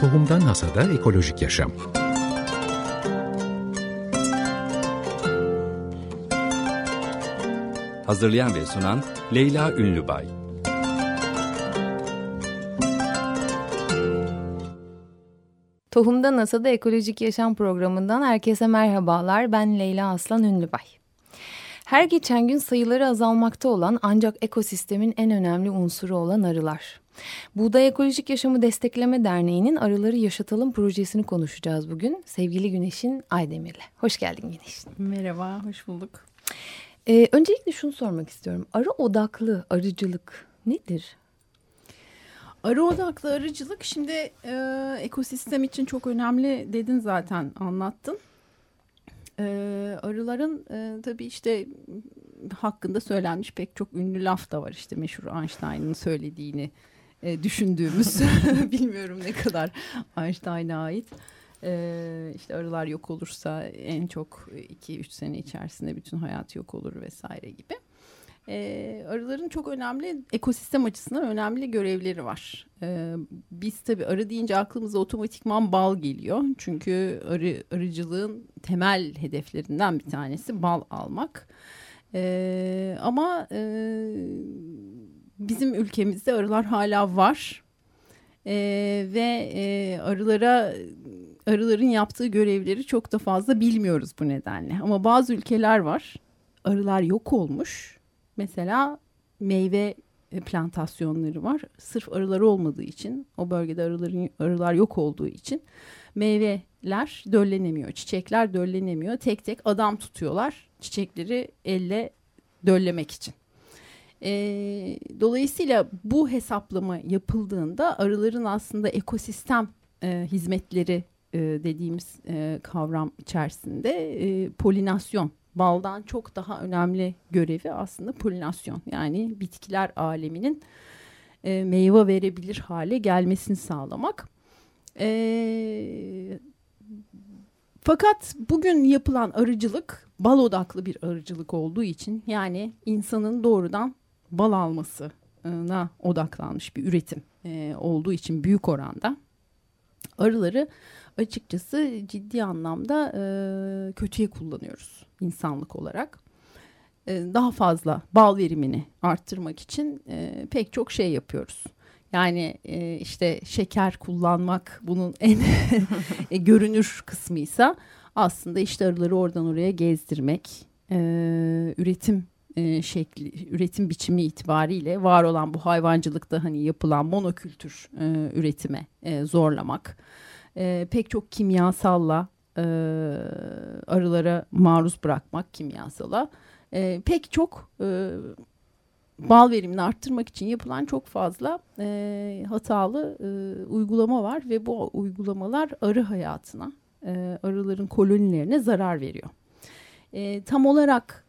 Tohumdan Hasada Ekolojik Yaşam Hazırlayan ve sunan Leyla Ünlübay Tohumda NASA'da Ekolojik Yaşam programından herkese merhabalar. Ben Leyla Aslan Ünlübay. Her geçen gün sayıları azalmakta olan ancak ekosistemin en önemli unsuru olan arılar. Buğday Ekolojik Yaşamı Destekleme Derneği'nin Arıları Yaşatalım projesini konuşacağız bugün. Sevgili Güneş'in Aydemir'le. Hoş geldin Güneş. Merhaba, hoş bulduk. Ee, öncelikle şunu sormak istiyorum. Arı odaklı arıcılık nedir? Arı odaklı arıcılık şimdi e, ekosistem için çok önemli dedin zaten anlattın. E, arıların e, tabii işte hakkında söylenmiş pek çok ünlü laf da var işte meşhur Einstein'ın söylediğini e, düşündüğümüz bilmiyorum ne kadar Einstein'a ait. Ee, işte arılar yok olursa en çok 2-3 sene içerisinde bütün hayat yok olur vesaire gibi. Ee, arıların çok önemli ekosistem açısından önemli görevleri var. Ee, biz tabii arı deyince aklımıza otomatikman bal geliyor. Çünkü arı arıcılığın temel hedeflerinden bir tanesi bal almak. Ee, ama e, bizim ülkemizde arılar hala var. Ee, ve e, arılara arıların yaptığı görevleri çok da fazla bilmiyoruz bu nedenle. Ama bazı ülkeler var. Arılar yok olmuş. Mesela meyve plantasyonları var. Sırf arılar olmadığı için, o bölgede arıların arılar yok olduğu için meyveler döllenemiyor, çiçekler döllenemiyor. Tek tek adam tutuyorlar çiçekleri elle döllemek için. E, dolayısıyla bu hesaplama yapıldığında arıların aslında ekosistem e, hizmetleri e, dediğimiz e, kavram içerisinde e, polinasyon baldan çok daha önemli görevi aslında polinasyon yani bitkiler aleminin e, meyve verebilir hale gelmesini sağlamak. E, fakat bugün yapılan arıcılık bal odaklı bir arıcılık olduğu için yani insanın doğrudan bal almasına odaklanmış bir üretim e, olduğu için büyük oranda arıları açıkçası ciddi anlamda e, kötüye kullanıyoruz insanlık olarak. E, daha fazla bal verimini arttırmak için pek çok şey yapıyoruz. Yani işte şeker kullanmak bunun en görünür kısmıysa aslında işte arıları oradan oraya gezdirmek, üretim e, şekli, üretim biçimi itibariyle var olan bu hayvancılıkta hani yapılan monokültür e, üretime e, zorlamak e, pek çok kimyasalla e, arılara maruz bırakmak kimyasala e, pek çok e, bal verimini arttırmak için yapılan çok fazla e, hatalı e, uygulama var ve bu uygulamalar arı hayatına e, arıların kolonilerine zarar veriyor. E, tam olarak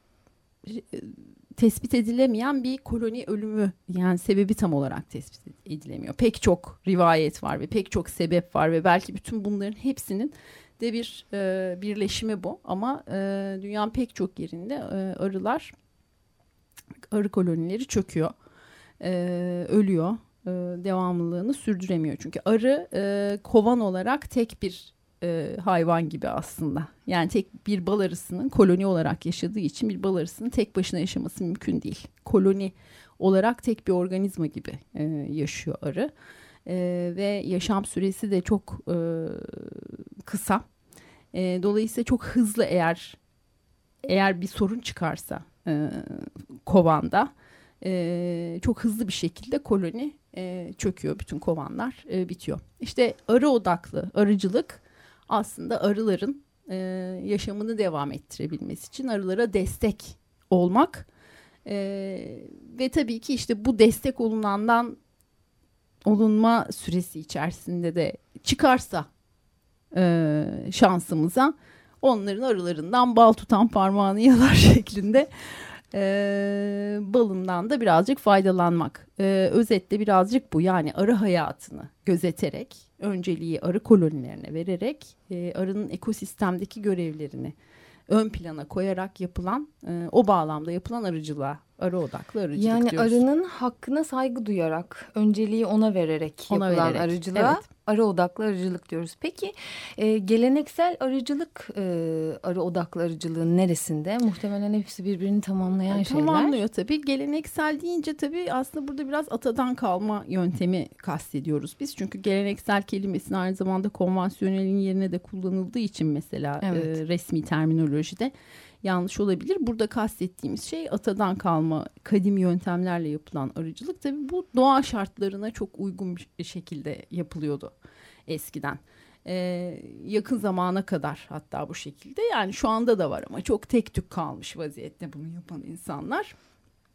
tespit edilemeyen bir koloni ölümü yani sebebi tam olarak tespit edilemiyor. Pek çok rivayet var ve pek çok sebep var ve belki bütün bunların hepsinin de bir e, birleşimi bu. Ama e, dünyanın pek çok yerinde e, arılar arı kolonileri çöküyor, e, ölüyor, e, devamlılığını sürdüremiyor. Çünkü arı e, kovan olarak tek bir e, hayvan gibi aslında. Yani tek bir bal arısının koloni olarak yaşadığı için bir bal arısının tek başına yaşaması mümkün değil. Koloni olarak tek bir organizma gibi e, yaşıyor arı. E, ve yaşam süresi de çok e, kısa. E, dolayısıyla çok hızlı eğer eğer bir sorun çıkarsa e, kovanda e, çok hızlı bir şekilde koloni e, çöküyor. Bütün kovanlar e, bitiyor. İşte arı odaklı arıcılık aslında arıların e, yaşamını devam ettirebilmesi için arılara destek olmak e, ve tabii ki işte bu destek olunandan olunma süresi içerisinde de çıkarsa e, şansımıza onların arılarından bal tutan parmağını yalar şeklinde e, balından da birazcık faydalanmak. E, özetle birazcık bu yani arı hayatını gözeterek önceliği arı kolonilerine vererek e, arının ekosistemdeki görevlerini ön plana koyarak yapılan e, o bağlamda yapılan arıcılığa Arı odaklı arıcılık yani diyoruz. arının hakkına saygı duyarak, önceliği ona vererek Ona yapılan vererek, arıcılığa evet. arı odaklı arıcılık diyoruz. Peki e, geleneksel arıcılık, e, arı odaklı arıcılığın neresinde? Muhtemelen hepsi birbirini tamamlayan şeyler. Tamamlıyor tabii. Geleneksel deyince tabii aslında burada biraz atadan kalma yöntemi kastediyoruz biz. Çünkü geleneksel kelimesinin aynı zamanda konvansiyonelin yerine de kullanıldığı için mesela Evet. e, resmi terminolojide yanlış olabilir. Burada kastettiğimiz şey atadan kalma kadim yöntemlerle yapılan arıcılık. Tabii bu doğa şartlarına çok uygun bir şekilde yapılıyordu eskiden. Ee, yakın zamana kadar hatta bu şekilde yani şu anda da var ama çok tek tük kalmış vaziyette bunu yapan insanlar.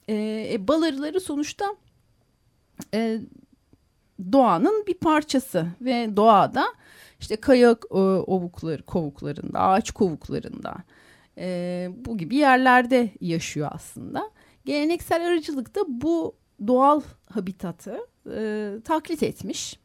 Ee, e, bal arıları sonuçta e, doğanın bir parçası ve doğada işte kaya e, ovukları, kovuklarında, ağaç kovuklarında e, bu gibi yerlerde yaşıyor aslında. Geleneksel arıcılıkta bu doğal habitatı e, taklit etmiş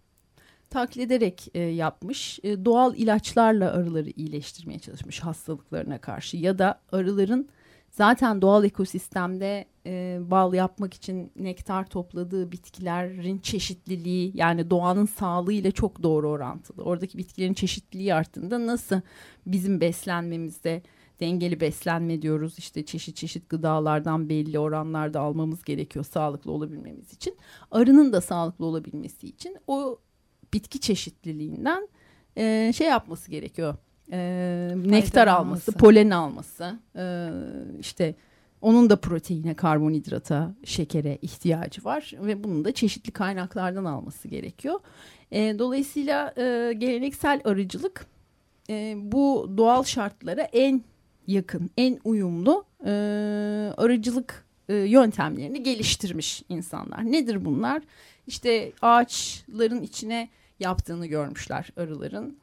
taklit ederek e, yapmış. E, doğal ilaçlarla arıları iyileştirmeye çalışmış hastalıklarına karşı ya da arıların zaten doğal ekosistemde e, bal yapmak için nektar topladığı bitkilerin çeşitliliği yani doğanın sağlığıyla çok doğru orantılı. Oradaki bitkilerin çeşitliliği arttığında nasıl bizim beslenmemizde dengeli beslenme diyoruz işte çeşit çeşit gıdalardan belli oranlarda almamız gerekiyor sağlıklı olabilmemiz için. Arının da sağlıklı olabilmesi için o bitki çeşitliliğinden e, şey yapması gerekiyor. E, nektar alması, alması. polen alması, e, işte onun da proteine, karbonhidrata, şekere ihtiyacı var ve bunun da çeşitli kaynaklardan alması gerekiyor. E, dolayısıyla e, geleneksel arıcılık e, bu doğal şartlara en yakın, en uyumlu e, arıcılık e, yöntemlerini geliştirmiş insanlar. Nedir bunlar? İşte ağaçların içine yaptığını görmüşler arıların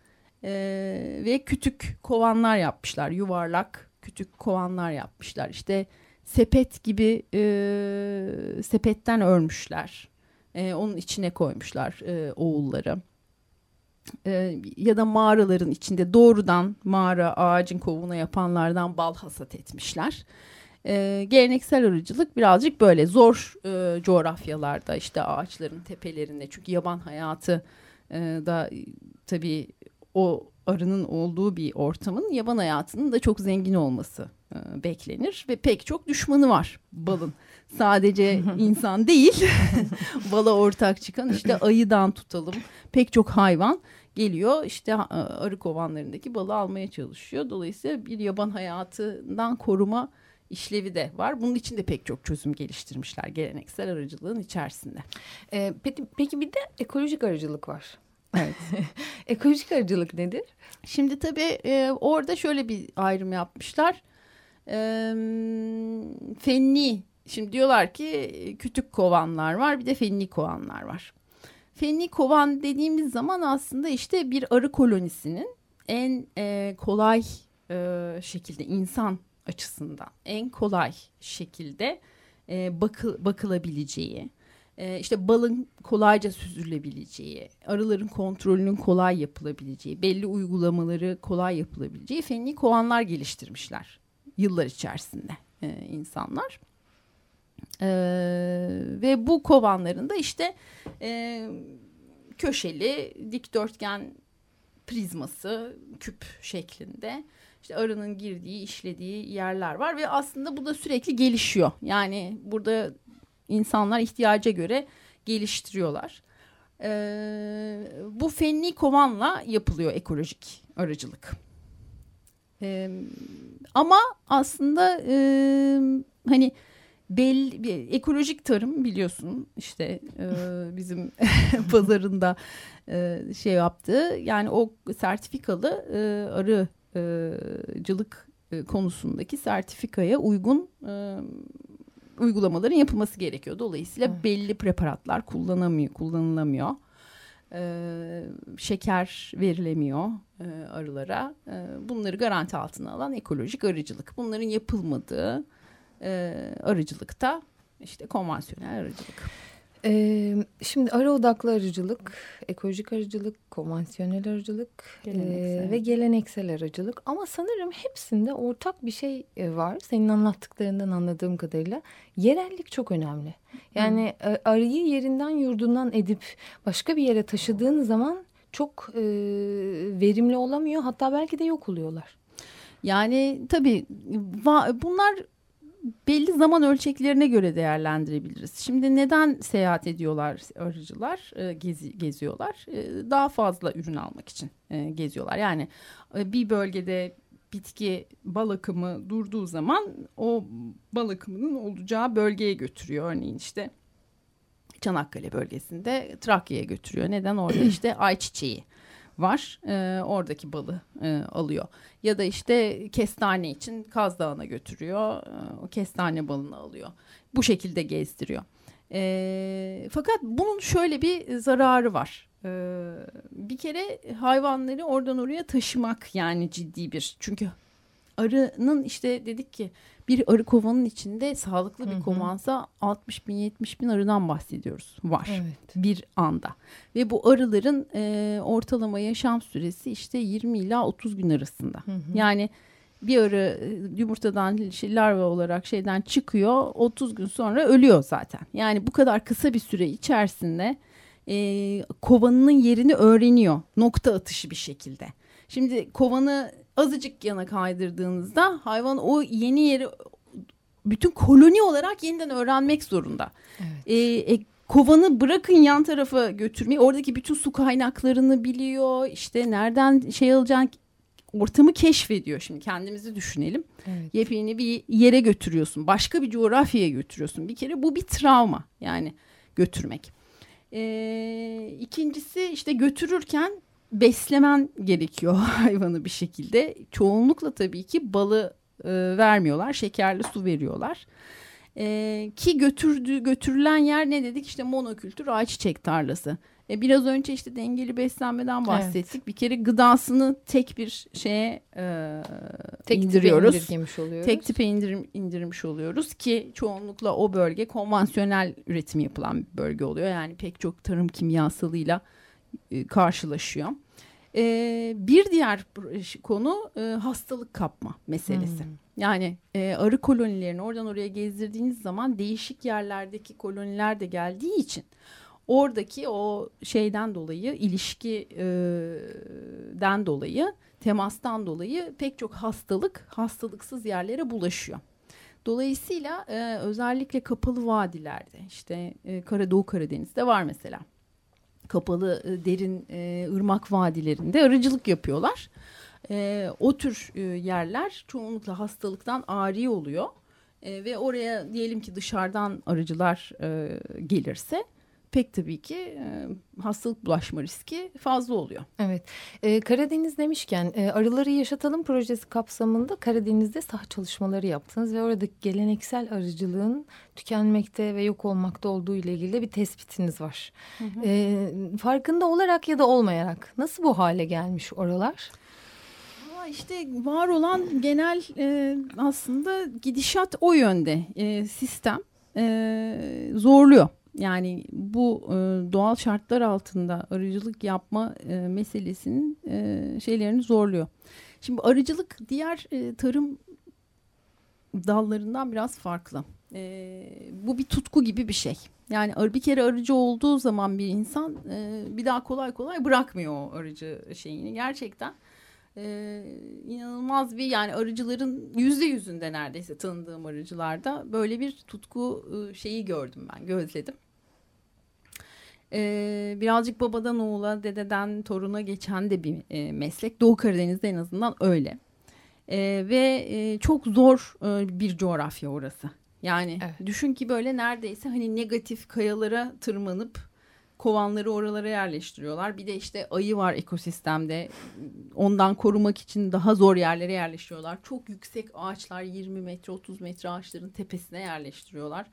Ee, ve kütük kovanlar yapmışlar yuvarlak kütük kovanlar yapmışlar işte sepet gibi e, sepetten örmüşler Ee, onun içine koymuşlar e, oğulları Ee, ya da mağaraların içinde doğrudan mağara ağacın kovuğuna yapanlardan bal hasat etmişler e, geleneksel arıcılık birazcık böyle zor e, coğrafyalarda işte ağaçların tepelerinde çünkü yaban hayatı e, da e, tabii o arının olduğu bir ortamın yaban hayatının da çok zengin olması e, beklenir ve pek çok düşmanı var balın. Sadece insan değil bala ortak çıkan işte ayıdan tutalım pek çok hayvan geliyor işte e, arı kovanlarındaki balı almaya çalışıyor. Dolayısıyla bir yaban hayatından koruma işlevi de var. Bunun için de pek çok çözüm geliştirmişler geleneksel arıcılığın içerisinde. E, peki, peki bir de ekolojik arıcılık var. Evet. ekolojik arıcılık nedir? Şimdi tabii e, orada şöyle bir ayrım yapmışlar. E, fenni, şimdi diyorlar ki kütük kovanlar var bir de fenni kovanlar var. Fenni kovan dediğimiz zaman aslında işte bir arı kolonisinin en e, kolay e, şekilde insan açısından en kolay şekilde e, bakı, bakılabileceği, e, işte balın kolayca süzülebileceği, arıların kontrolünün kolay yapılabileceği, belli uygulamaları kolay yapılabileceği fenli kovanlar geliştirmişler yıllar içerisinde e, insanlar. E, ve bu kovanların da işte e, köşeli dikdörtgen prizması küp şeklinde işte arının girdiği, işlediği yerler var ve aslında bu da sürekli gelişiyor. Yani burada insanlar ihtiyaca göre geliştiriyorlar. Ee, bu fenli kovanla yapılıyor ekolojik arıcılık. Ee, ama aslında e, hani belli ekolojik tarım biliyorsun işte e, bizim pazarında e, şey yaptığı yani o sertifikalı e, arı arıcılık konusundaki sertifikaya uygun e, uygulamaların yapılması gerekiyor. Dolayısıyla Evet. belli preparatlar kullanamıyor, kullanılamıyor. E, şeker verilemiyor e, arılara. E, bunları garanti altına alan ekolojik arıcılık. Bunların yapılmadığı e, arıcılıkta işte konvansiyonel arıcılık. Ee, şimdi arı odaklı arıcılık, ekolojik arıcılık, konvansiyonel arıcılık Geleneksel. e, ve geleneksel arıcılık. Ama sanırım hepsinde ortak bir şey e, var. Senin anlattıklarından anladığım kadarıyla yerellik çok önemli. Yani e, arıyı yerinden yurdundan edip başka bir yere taşıdığın zaman çok e, verimli olamıyor. Hatta belki de yok oluyorlar. Yani tabii bunlar belli zaman ölçeklerine göre değerlendirebiliriz. Şimdi neden seyahat ediyorlar arıcılar, e, gezi, geziyorlar? E, Daha fazla ürün almak için e, geziyorlar. Yani e, bir bölgede bitki bal akımı durduğu zaman o bal akımının olacağı bölgeye götürüyor. Örneğin işte Çanakkale bölgesinde Trakya'ya götürüyor. Neden? Orada işte ayçiçeği var. E, oradaki balı e, alıyor. Ya da işte kestane için Kaz Dağı'na götürüyor. E, o kestane balını alıyor. Bu şekilde gezdiriyor. E, fakat bunun şöyle bir zararı var. E, bir kere hayvanları oradan oraya taşımak yani ciddi bir. Çünkü arının işte dedik ki bir arı kovanın içinde sağlıklı bir kovansa 60 bin 70 bin arıdan bahsediyoruz. Var Evet. bir anda. Ve bu arıların e, ortalama yaşam süresi işte 20 ila 30 gün arasında. Hı hı. Yani bir arı e, yumurtadan şey, larva olarak şeyden çıkıyor 30 gün sonra ölüyor zaten. Yani bu kadar kısa bir süre içerisinde e, kovanının yerini öğreniyor nokta atışı bir şekilde. Şimdi kovanı azıcık yana kaydırdığınızda hayvan o yeni yeri bütün koloni olarak yeniden öğrenmek zorunda. Evet. E, e, kovanı bırakın yan tarafa götürmeyi. Oradaki bütün su kaynaklarını biliyor. İşte nereden şey alacak ortamı keşfediyor. Şimdi kendimizi düşünelim. Evet. Yepyeni bir yere götürüyorsun. Başka bir coğrafyaya götürüyorsun. Bir kere bu bir travma yani götürmek. E, ikincisi işte götürürken beslemen gerekiyor hayvanı bir şekilde. Çoğunlukla tabii ki balı e, vermiyorlar. Şekerli su veriyorlar. E, ki götürdüğü götürülen yer ne dedik işte monokültür ayçiçek tarlası. E, biraz önce işte dengeli beslenmeden bahsettik. Bir kere gıdasını tek bir şeye e, Tek tipe indiriyoruz. indirgemiş oluyoruz. Tek tipe indirim, indirmiş oluyoruz ki çoğunlukla o bölge konvansiyonel üretim yapılan bir bölge oluyor. Yani pek çok tarım kimyasalıyla e, karşılaşıyor. E, bir diğer konu e, hastalık kapma meselesi. Hmm. Yani e, arı kolonilerini oradan oraya gezdirdiğiniz zaman değişik yerlerdeki koloniler de geldiği için oradaki o şeyden dolayı ilişkiden dolayı temastan dolayı pek çok hastalık hastalıksız yerlere bulaşıyor. Dolayısıyla özellikle kapalı vadilerde işte e, Kara Doğu Karadeniz'de var mesela kapalı derin e, ırmak vadilerinde arıcılık yapıyorlar. O tür yerler çoğunlukla hastalıktan ari oluyor ve oraya diyelim ki dışarıdan arıcılar e, gelirse pek tabii ki e, hastalık bulaşma riski fazla oluyor. Evet. Ee, Karadeniz demişken e, Arıları Yaşatalım projesi kapsamında Karadeniz'de saha çalışmaları yaptınız ve oradaki geleneksel arıcılığın tükenmekte ve yok olmakta olduğu ile ilgili bir tespitiniz var. Ee, farkında olarak ya da olmayarak nasıl bu hale gelmiş oralar? İşte var olan genel e, aslında gidişat o yönde. E, sistem e, zorluyor. Yani bu e, doğal şartlar altında arıcılık yapma e, meselesinin e, şeylerini zorluyor. Şimdi arıcılık diğer e, tarım dallarından biraz farklı. E, bu bir tutku gibi bir şey. Yani bir kere arıcı olduğu zaman bir insan e, bir daha kolay kolay bırakmıyor o arıcı şeyini. Gerçekten e, inanılmaz bir yani arıcıların yüzde yüzünde neredeyse tanıdığım arıcılarda böyle bir tutku e, şeyi gördüm ben gözledim. E, birazcık babadan oğula dededen toruna geçen de bir e, meslek Doğu Karadeniz'de en azından öyle E, ve e, çok zor e, bir coğrafya orası. Yani Evet. düşün ki böyle neredeyse hani negatif kayalara tırmanıp kovanları oralara yerleştiriyorlar. Bir de işte ayı var ekosistemde. Ondan korumak için daha zor yerlere yerleştiriyorlar. Çok yüksek ağaçlar 20 metre 30 metre ağaçların tepesine yerleştiriyorlar.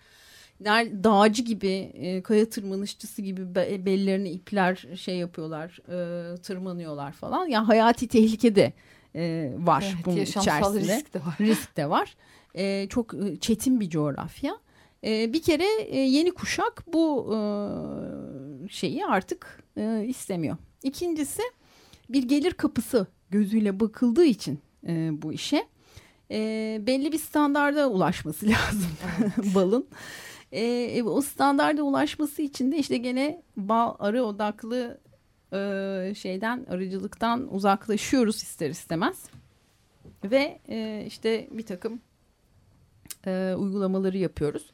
Dağcı gibi e, kaya tırmanışçısı gibi be- bellerine ipler şey yapıyorlar e, tırmanıyorlar falan. Ya hayati tehlike de e, var Evet, bunun içerisinde risk de var. risk de var. Ee, çok e, çetin bir coğrafya. E, bir kere e, yeni kuşak bu e, şeyi artık e, istemiyor. İkincisi bir gelir kapısı gözüyle bakıldığı için e, bu işe e, belli bir standarda ulaşması lazım balın. E, e, o standarda ulaşması için de işte gene bal arı odaklı e, şeyden arıcılıktan uzaklaşıyoruz ister istemez. Ve e, işte bir takım e, uygulamaları yapıyoruz.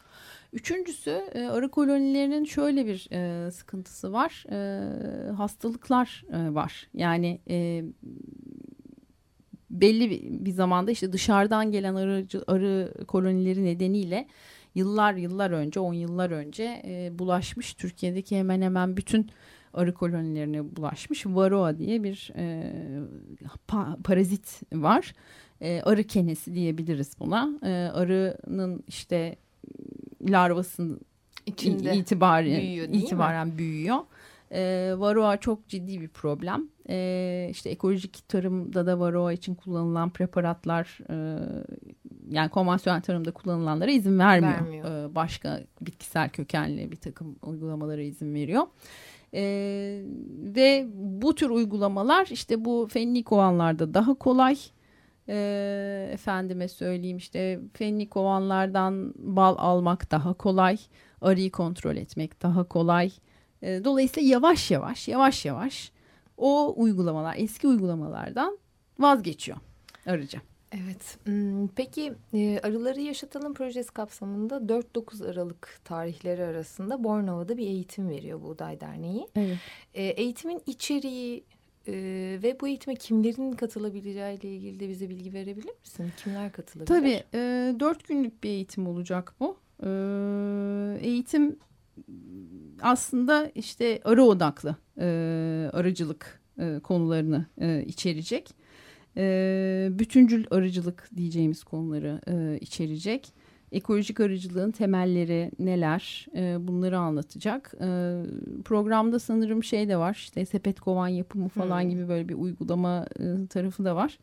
Üçüncüsü e, arı kolonilerinin şöyle bir e, sıkıntısı var. E, hastalıklar e, var. Yani e, belli bir, zamanda işte dışarıdan gelen arıcı, arı kolonileri nedeniyle yıllar yıllar önce, on yıllar önce e, bulaşmış Türkiye'deki hemen hemen bütün arı kolonilerine bulaşmış varroa diye bir e, pa, parazit var. E, arı kenesi diyebiliriz buna. E, arının işte larvasının İçinde itibari, büyüyor, itibaren mi? büyüyor. E, varroa çok ciddi bir problem. E, işte ekolojik tarımda da varroa için kullanılan preparatlar e, yani konvansiyonel tarımda kullanılanlara izin vermiyor. Vermiyor. E, başka bitkisel kökenli bir takım uygulamalara izin veriyor. E, ve bu tür uygulamalar işte bu fenli kovanlarda daha kolay. E, efendime söyleyeyim işte fenli kovanlardan bal almak daha kolay. Arıyı kontrol etmek daha kolay. E, dolayısıyla yavaş yavaş yavaş yavaş o uygulamalar eski uygulamalardan vazgeçiyor arıcı. Evet. Peki Arıları Yaşatalım projesi kapsamında 4-9 Aralık tarihleri arasında Bornova'da bir eğitim veriyor Buğday Derneği. Evet. Eğitimin içeriği ve bu eğitime kimlerin katılabileceği ile ilgili de bize bilgi verebilir misin? Kimler katılabilir? Tabii e, dört günlük bir eğitim olacak bu. E, eğitim aslında işte arı odaklı e, arıcılık e, konularını e, içerecek. E, bütüncül arıcılık diyeceğimiz konuları e, içerecek. Ekolojik arıcılığın temelleri neler e, bunları anlatacak. E, programda sanırım şey de var işte sepet kovan yapımı falan Hmm. gibi böyle bir uygulama e, tarafı da var.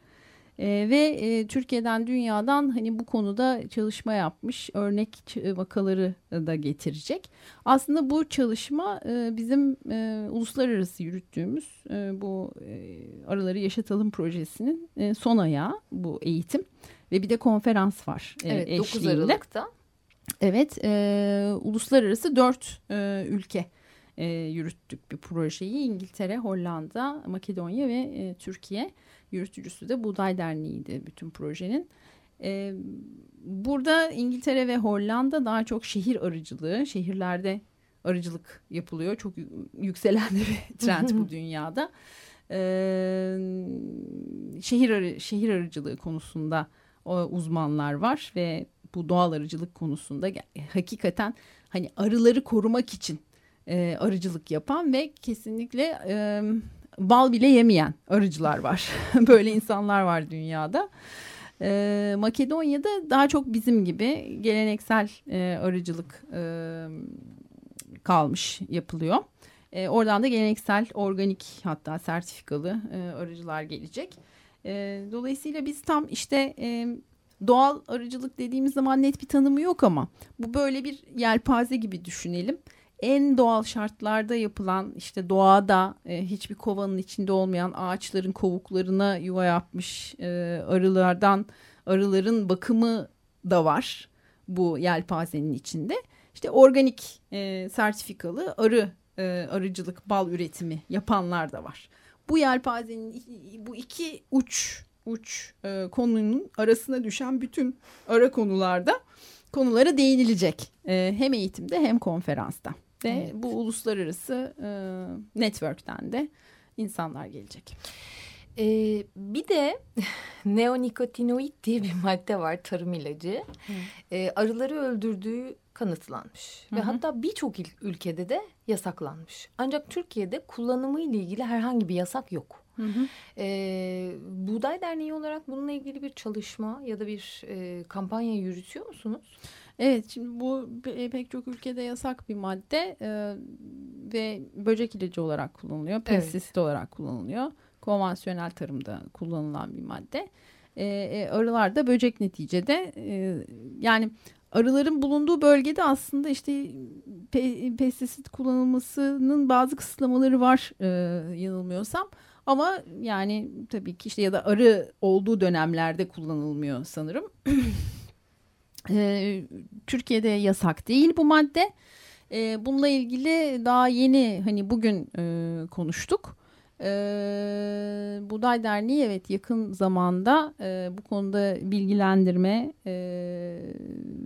E, ve e, Türkiye'den dünyadan hani bu konuda çalışma yapmış örnek ç- vakaları da getirecek. Aslında bu çalışma e, bizim e, uluslararası yürüttüğümüz e, bu e, Arıları Yaşatalım projesinin e, son ayağı bu eğitim ve bir de konferans var. e, Evet 9 eşliğinde. Aralık'ta. Evet, e, uluslararası dört e, ülke e, yürüttük bir projeyi. İngiltere, Hollanda, Makedonya ve e, Türkiye. Yürütücüsü de Buğday Derneği'ydi bütün projenin. E, burada İngiltere ve Hollanda daha çok şehir arıcılığı, şehirlerde arıcılık yapılıyor. Çok yü- yükselen bir trend bu dünyada. E, şehir arı, şehir arıcılığı konusunda o uzmanlar var ve bu doğal arıcılık konusunda ge- hakikaten hani arıları korumak için e, arıcılık yapan ve kesinlikle e, bal bile yemeyen arıcılar var. Böyle insanlar var dünyada. E, Makedonya'da daha çok bizim gibi geleneksel e, arıcılık e, kalmış yapılıyor. E, oradan da geleneksel organik hatta sertifikalı e, arıcılar gelecek. E, dolayısıyla biz tam işte e, doğal arıcılık dediğimiz zaman net bir tanımı yok ama bu böyle bir yelpaze gibi düşünelim. En doğal şartlarda yapılan işte doğada e, hiçbir kovanın içinde olmayan ağaçların kovuklarına yuva yapmış e, arılardan arıların bakımı da var bu yelpazenin içinde. İşte organik e, sertifikalı arı e, arıcılık bal üretimi yapanlar da var. Bu yelpazenin bu iki uç uç e, konunun arasına düşen bütün ara konularda konulara değinilecek. E, hem eğitimde hem konferansta. Ve Evet. bu uluslararası e, network'ten de insanlar gelecek. Ee, bir de neonikotinoid diye bir madde var tarım ilacı. Ee, arıları öldürdüğü kanıtlanmış. Hı Ve hı. hatta birçok ülkede de yasaklanmış. Ancak Türkiye'de kullanımı ile ilgili herhangi bir yasak yok. Ee, Buğday Derneği olarak bununla ilgili bir çalışma ya da bir e, kampanya yürütüyor musunuz? Evet şimdi bu pe- pek çok ülkede yasak bir madde e, ve böcek ilacı olarak kullanılıyor. Pestisit olarak kullanılıyor. Konvansiyonel tarımda kullanılan bir madde. E, e, arılar da böcek neticede e, yani arıların bulunduğu bölgede aslında işte pe pestisit kullanılmasının bazı kısıtlamaları var e, yanılmıyorsam. Ama yani tabii ki işte ya da arı olduğu dönemlerde kullanılmıyor sanırım. e, Türkiye'de yasak değil bu madde. E, bununla ilgili daha yeni hani bugün e, konuştuk. E, Buday Derneği evet yakın zamanda e, bu konuda bilgilendirme e,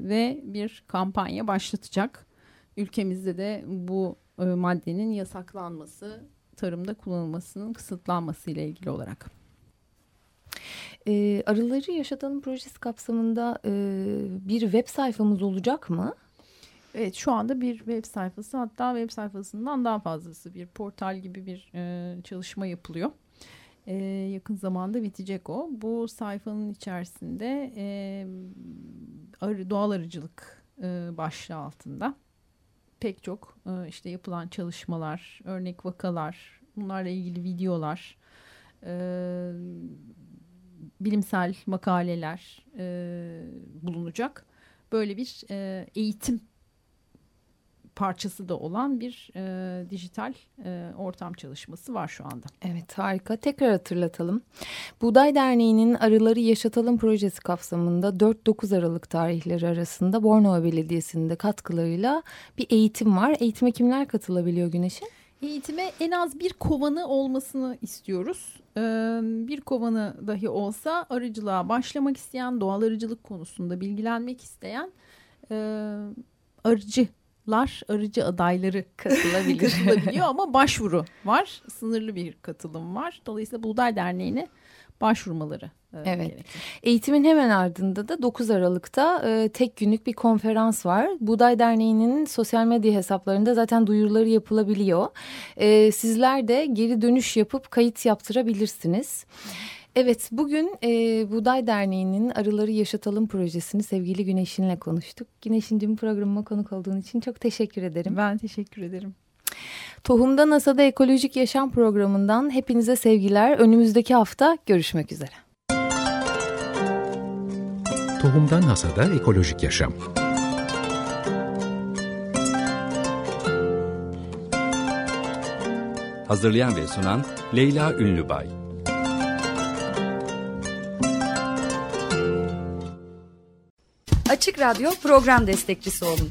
ve bir kampanya başlatacak. Ülkemizde de bu e, maddenin yasaklanması, tarımda kullanılmasının kısıtlanması ile ilgili olarak. E, arıları yaşatalım projesi kapsamında e, bir web sayfamız olacak mı? Evet şu anda bir web sayfası hatta web sayfasından daha fazlası bir portal gibi bir e, çalışma yapılıyor. E, yakın zamanda bitecek o. Bu sayfanın içerisinde e, arı, doğal arıcılık e, başlığı altında pek çok e, işte yapılan çalışmalar, örnek vakalar, bunlarla ilgili videolar, e, bilimsel makaleler e, bulunacak. Böyle bir e, eğitim parçası da olan bir e, dijital e, ortam çalışması var şu anda. Evet harika. Tekrar hatırlatalım. Buğday Derneği'nin Arıları Yaşatalım projesi kapsamında 4-9 Aralık tarihleri arasında Bornova Belediyesi'nin de katkılarıyla bir eğitim var. Eğitime kimler katılabiliyor Güneş'in? Eğitime en az bir kovanı olmasını istiyoruz. Ee, bir kovanı dahi olsa arıcılığa başlamak isteyen, doğal arıcılık konusunda bilgilenmek isteyen e, arıcı lar arıcı adayları katılabilir. katılabiliyor ama başvuru var. Sınırlı bir katılım var. Dolayısıyla Buğday Derneği'ne başvurmaları e, Evet. Gerekir. Eğitimin hemen ardında da 9 Aralık'ta e, tek günlük bir konferans var. Buğday Derneği'nin sosyal medya hesaplarında zaten duyuruları yapılabiliyor. E, sizler de geri dönüş yapıp kayıt yaptırabilirsiniz. Evet bugün e, Buğday Derneği'nin Arıları Yaşatalım projesini sevgili Güneş'inle konuştuk. Güneş'incim programıma konuk olduğun için çok teşekkür ederim. Ben teşekkür ederim. Tohumda NASA'da Ekolojik Yaşam programından hepinize sevgiler. Önümüzdeki hafta görüşmek üzere. Tohumda NASA'da Ekolojik Yaşam Hazırlayan ve sunan Leyla Ünlübay Açık Radyo program destekçisi olun.